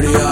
dirty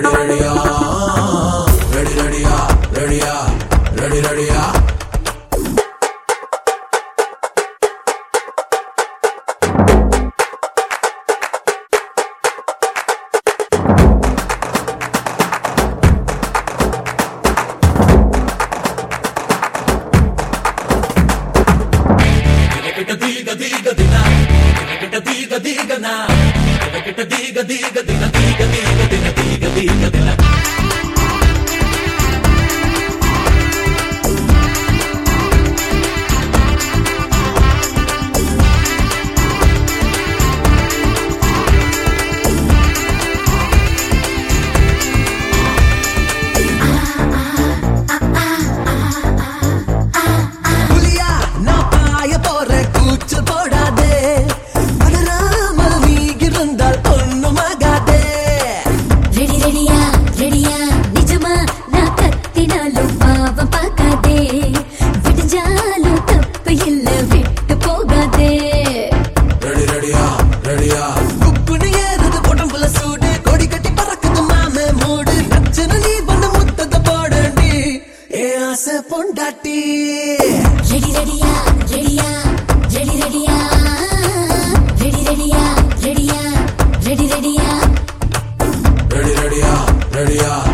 रेडी रेडिया रेडी रेडिया रेडिया रेडी रेडिया diga, diga, diga, diga, diga, diga, diga, diga, diga, diga, diga, diga, diga, diga, diga, Maria Yeah.